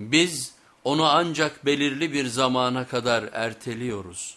Biz onu ancak belirli bir zamana kadar erteliyoruz.